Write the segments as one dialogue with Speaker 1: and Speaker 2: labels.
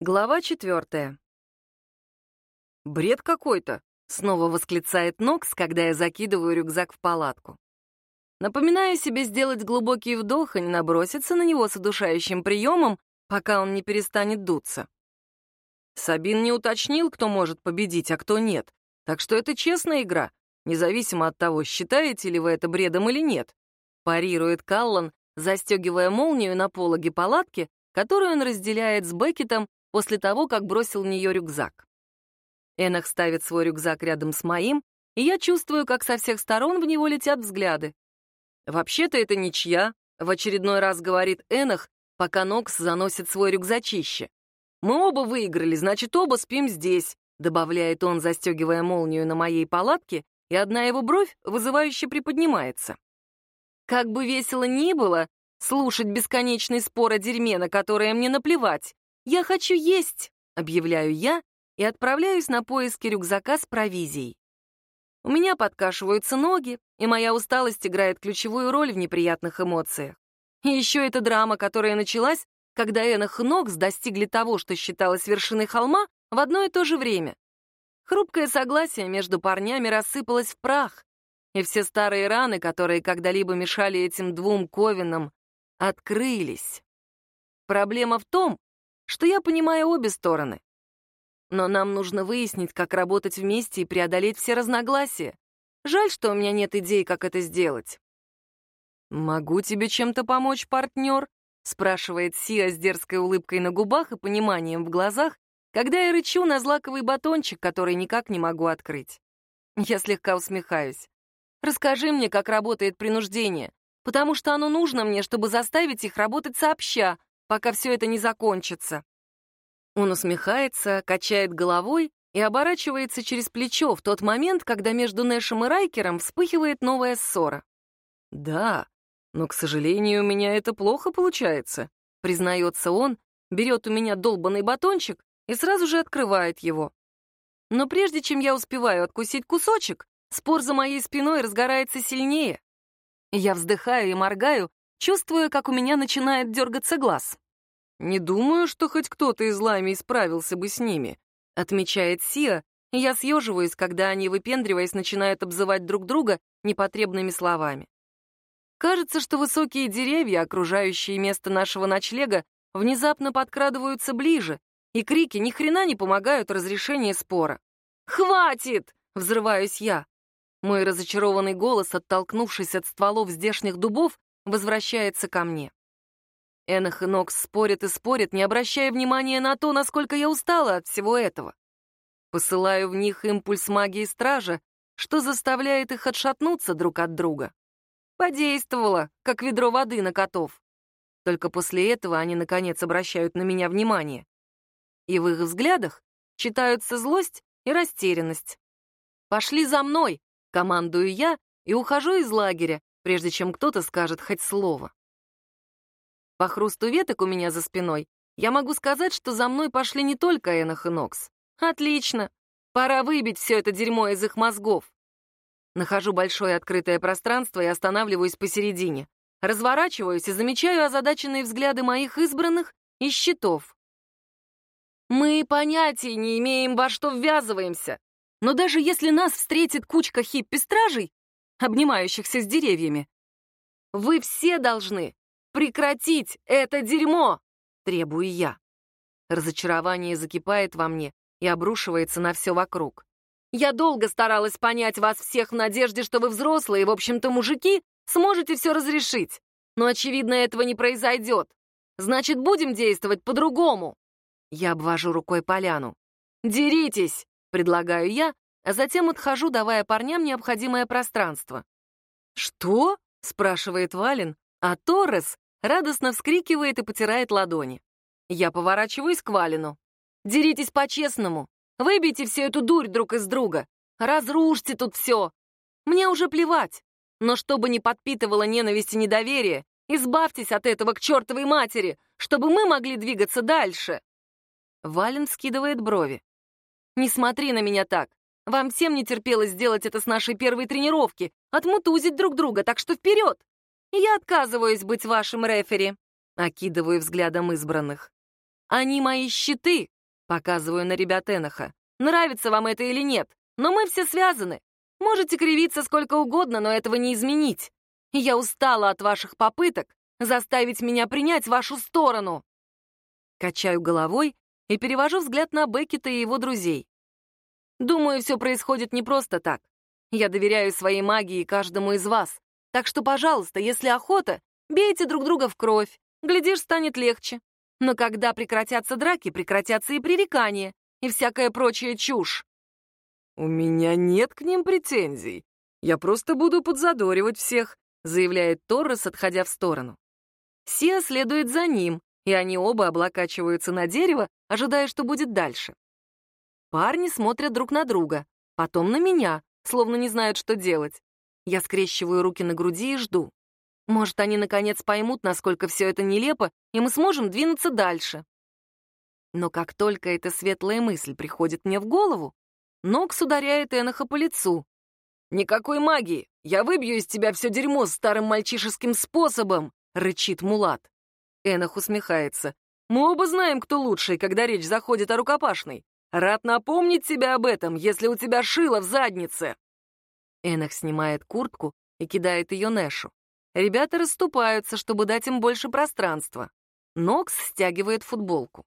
Speaker 1: Глава четвертая. «Бред какой-то!» — снова восклицает Нокс, когда я закидываю рюкзак в палатку. Напоминаю себе сделать глубокий вдох и не наброситься на него с удушающим приемом, пока он не перестанет дуться. Сабин не уточнил, кто может победить, а кто нет, так что это честная игра, независимо от того, считаете ли вы это бредом или нет. Парирует Каллан, застегивая молнию на пологе палатки, которую он разделяет с Беккетом после того, как бросил в нее рюкзак. Энах ставит свой рюкзак рядом с моим, и я чувствую, как со всех сторон в него летят взгляды. «Вообще-то это ничья», — в очередной раз говорит Энах, пока Нокс заносит свой рюкзачище. «Мы оба выиграли, значит, оба спим здесь», — добавляет он, застегивая молнию на моей палатке, и одна его бровь вызывающе приподнимается. Как бы весело ни было слушать бесконечный спор о дерьме, на которое мне наплевать, «Я хочу есть!» — объявляю я и отправляюсь на поиски рюкзака с провизией. У меня подкашиваются ноги, и моя усталость играет ключевую роль в неприятных эмоциях. И еще эта драма, которая началась, когда Энах и Нокс достигли того, что считалось вершиной холма, в одно и то же время. Хрупкое согласие между парнями рассыпалось в прах, и все старые раны, которые когда-либо мешали этим двум ковинам, открылись. Проблема в том, что я понимаю обе стороны. Но нам нужно выяснить, как работать вместе и преодолеть все разногласия. Жаль, что у меня нет идей, как это сделать. «Могу тебе чем-то помочь, партнер?» — спрашивает Сия с дерзкой улыбкой на губах и пониманием в глазах, когда я рычу на злаковый батончик, который никак не могу открыть. Я слегка усмехаюсь. «Расскажи мне, как работает принуждение, потому что оно нужно мне, чтобы заставить их работать сообща, пока все это не закончится. Он усмехается, качает головой и оборачивается через плечо в тот момент, когда между Нэшем и Райкером вспыхивает новая ссора. «Да, но, к сожалению, у меня это плохо получается», признается он, берет у меня долбанный батончик и сразу же открывает его. Но прежде чем я успеваю откусить кусочек, спор за моей спиной разгорается сильнее. Я вздыхаю и моргаю, чувствуя, как у меня начинает дергаться глаз. «Не думаю, что хоть кто-то из Лами справился бы с ними», — отмечает Сия, я съеживаюсь, когда они, выпендриваясь, начинают обзывать друг друга непотребными словами. Кажется, что высокие деревья, окружающие место нашего ночлега, внезапно подкрадываются ближе, и крики ни хрена не помогают разрешению спора. «Хватит!» — взрываюсь я. Мой разочарованный голос, оттолкнувшись от стволов здешних дубов, возвращается ко мне. Энах и Нокс спорят и спорят, не обращая внимания на то, насколько я устала от всего этого. Посылаю в них импульс магии стража, что заставляет их отшатнуться друг от друга. Подействовало, как ведро воды на котов. Только после этого они, наконец, обращают на меня внимание. И в их взглядах читаются злость и растерянность. «Пошли за мной!» — командую я и ухожу из лагеря, прежде чем кто-то скажет хоть слово. По хрусту веток у меня за спиной я могу сказать, что за мной пошли не только Энах и Нокс. Отлично. Пора выбить все это дерьмо из их мозгов. Нахожу большое открытое пространство и останавливаюсь посередине. Разворачиваюсь и замечаю озадаченные взгляды моих избранных и щитов. Мы понятия не имеем, во что ввязываемся. Но даже если нас встретит кучка хиппи-стражей, обнимающихся с деревьями, вы все должны Прекратить это дерьмо!» — требую я. Разочарование закипает во мне и обрушивается на все вокруг. Я долго старалась понять вас всех в надежде, что вы взрослые, в общем-то, мужики, сможете все разрешить. Но, очевидно, этого не произойдет. Значит, будем действовать по-другому. Я обвожу рукой поляну. «Деритесь!» — предлагаю я, а затем отхожу, давая парням необходимое пространство. «Что?» — спрашивает Вален, а Торрес радостно вскрикивает и потирает ладони. Я поворачиваюсь к Валину. «Деритесь по-честному. Выбейте всю эту дурь друг из друга. Разрушьте тут все. Мне уже плевать. Но чтобы не подпитывало ненависть и недоверие, избавьтесь от этого к чертовой матери, чтобы мы могли двигаться дальше». Вален скидывает брови. «Не смотри на меня так. Вам всем не терпелось сделать это с нашей первой тренировки, отмутузить друг друга, так что вперед! «Я отказываюсь быть вашим рефери», — окидываю взглядом избранных. Они мои щиты, показываю на ребят Эноха. Нравится вам это или нет, но мы все связаны. Можете кривиться сколько угодно, но этого не изменить. Я устала от ваших попыток заставить меня принять вашу сторону. Качаю головой и перевожу взгляд на Беккета и его друзей. Думаю, все происходит не просто так. Я доверяю своей магии каждому из вас. Так что, пожалуйста, если охота, бейте друг друга в кровь. Глядишь, станет легче. Но когда прекратятся драки, прекратятся и пререкания, и всякая прочая чушь.
Speaker 2: «У меня нет к ним претензий. Я просто буду подзадоривать всех», заявляет Торрес, отходя в сторону.
Speaker 1: Сия следует за ним, и они оба облокачиваются на дерево, ожидая, что будет дальше. Парни смотрят друг на друга, потом на меня, словно не знают, что делать. Я скрещиваю руки на груди и жду. Может, они наконец поймут, насколько все это нелепо, и мы сможем двинуться дальше. Но как только эта светлая мысль приходит мне в голову, Нокс ударяет Эноха по лицу.
Speaker 2: «Никакой магии! Я выбью из тебя все дерьмо старым мальчишеским способом!» — рычит Мулат.
Speaker 1: Энох усмехается. «Мы оба знаем, кто лучший, когда речь заходит о рукопашной. Рад напомнить тебе об этом, если у тебя шило в заднице!» Энох снимает куртку и кидает ее Нэшу. Ребята расступаются, чтобы дать им больше пространства. Нокс стягивает футболку.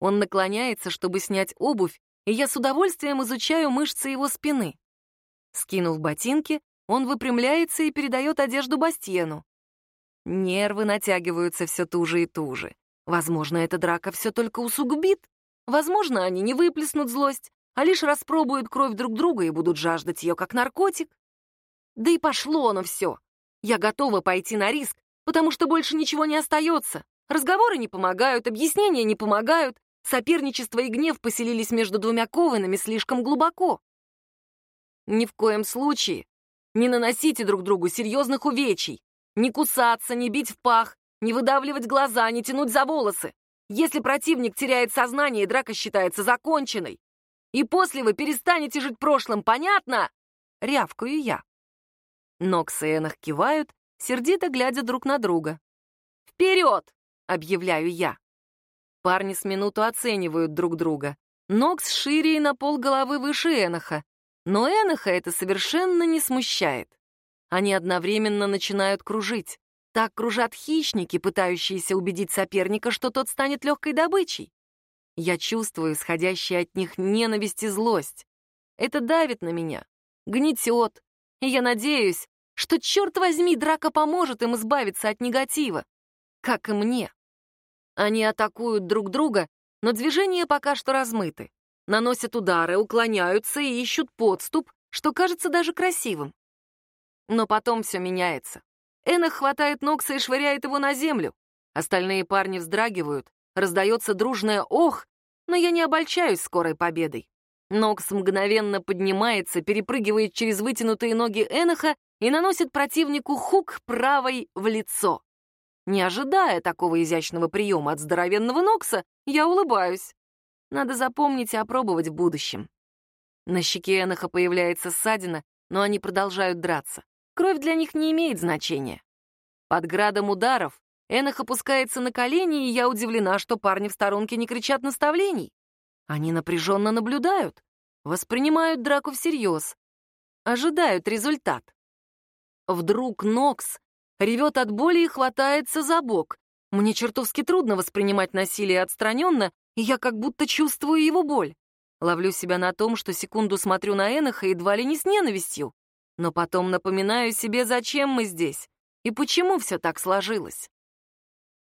Speaker 1: Он наклоняется, чтобы снять обувь, и я с удовольствием изучаю мышцы его спины. Скинув ботинки, он выпрямляется и передает одежду Бастьену. Нервы натягиваются все туже и туже. Возможно, эта драка все только усугубит. Возможно, они не выплеснут злость, а лишь распробуют кровь друг друга и будут жаждать ее как наркотик. Да и пошло оно все. Я готова пойти на риск, потому что больше ничего не остается. Разговоры не помогают, объяснения не помогают, соперничество и гнев поселились между двумя кованами слишком глубоко. Ни в коем случае не наносите друг другу серьезных увечий, не кусаться, не бить в пах, не выдавливать глаза, не тянуть за волосы. Если противник теряет сознание, драка считается законченной. И после вы перестанете жить прошлым, понятно? Рявкаю я. Нокс и Энах кивают, сердито глядя друг на друга. «Вперед!» — объявляю я. Парни с минуту оценивают друг друга. Нокс шире и на пол головы выше Эноха. Но Эноха это совершенно не смущает. Они одновременно начинают кружить. Так кружат хищники, пытающиеся убедить соперника, что тот станет легкой добычей. Я чувствую исходящие от них ненависть и злость. Это давит на меня, гнетет, и я надеюсь, что, черт возьми, драка поможет им избавиться от негатива, как и мне. Они атакуют друг друга, но движения пока что размыты. Наносят удары, уклоняются и ищут подступ, что кажется даже красивым. Но потом все меняется. Энах хватает Нокса и швыряет его на землю. Остальные парни вздрагивают, раздается дружное «ох», но я не обольчаюсь скорой победой. Нокс мгновенно поднимается, перепрыгивает через вытянутые ноги Эноха и наносит противнику хук правой в лицо. Не ожидая такого изящного приема от здоровенного Нокса, я улыбаюсь. Надо запомнить и опробовать в будущем. На щеке Эноха появляется ссадина, но они продолжают драться. Кровь для них не имеет значения. Под градом ударов Энах опускается на колени, и я удивлена, что парни в сторонке не кричат наставлений. Они напряженно наблюдают, воспринимают драку всерьез, ожидают результат. Вдруг Нокс ревет от боли и хватается за бок. Мне чертовски трудно воспринимать насилие отстраненно, и я как будто чувствую его боль. Ловлю себя на том, что секунду смотрю на Эноха едва ли не с ненавистью. Но потом напоминаю себе, зачем мы здесь и почему все так сложилось.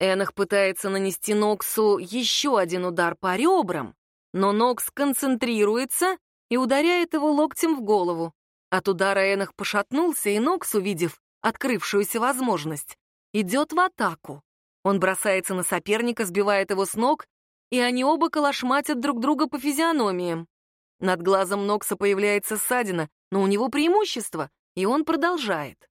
Speaker 1: Энах пытается нанести Ноксу еще один удар по ребрам, но Нокс концентрируется и ударяет его локтем в голову. От удара Энах пошатнулся, и Нокс, увидев открывшуюся возможность, идет в атаку. Он бросается на соперника, сбивает его с ног, и они оба калашматят друг друга по физиономиям. Над глазом Нокса появляется ссадина, но у него преимущество, и он продолжает.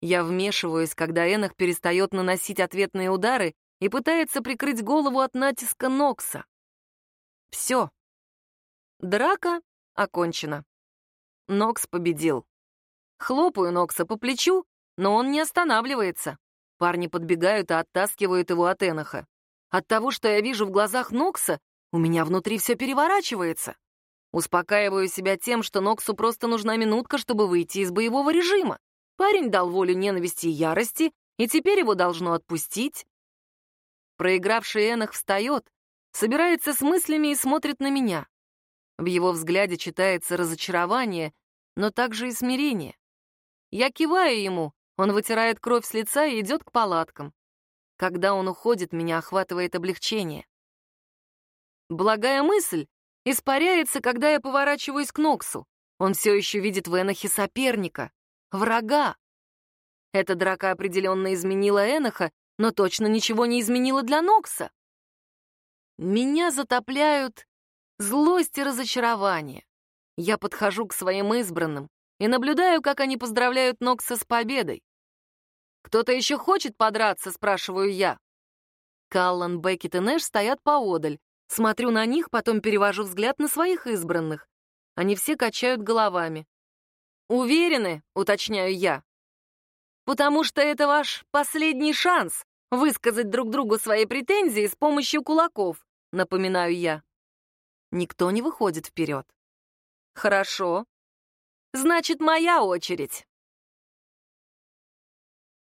Speaker 1: Я вмешиваюсь, когда Энах перестает наносить ответные удары и пытается прикрыть голову от натиска Нокса. Все. Драка окончена. Нокс победил. Хлопаю Нокса по плечу, но он не останавливается. Парни подбегают и оттаскивают его от Эноха. От того, что я вижу в глазах Нокса, у меня внутри все переворачивается. Успокаиваю себя тем, что Ноксу просто нужна минутка, чтобы выйти из боевого режима. Парень дал волю ненависти и ярости, и теперь его должно отпустить. Проигравший Энах встает, собирается с мыслями и смотрит на меня. В его взгляде читается разочарование, но также и смирение. Я киваю ему, он вытирает кровь с лица и идет к палаткам. Когда он уходит, меня охватывает облегчение. Благая мысль испаряется, когда я поворачиваюсь к Ноксу. Он все еще видит в Энохе соперника, врага. Эта драка определенно изменила Эноха, но точно ничего не изменила для Нокса. Меня затопляют злость и разочарование. Я подхожу к своим избранным и наблюдаю, как они поздравляют Нокса с победой. «Кто-то еще хочет подраться?» — спрашиваю я. Каллан, Беккет и Нэш стоят поодаль. Смотрю на них, потом перевожу взгляд на своих избранных. Они все качают головами. «Уверены?» — уточняю я. «Потому что это ваш последний шанс высказать друг другу свои претензии с помощью кулаков», — напоминаю я. Никто не выходит вперед. «Хорошо. Значит, моя очередь».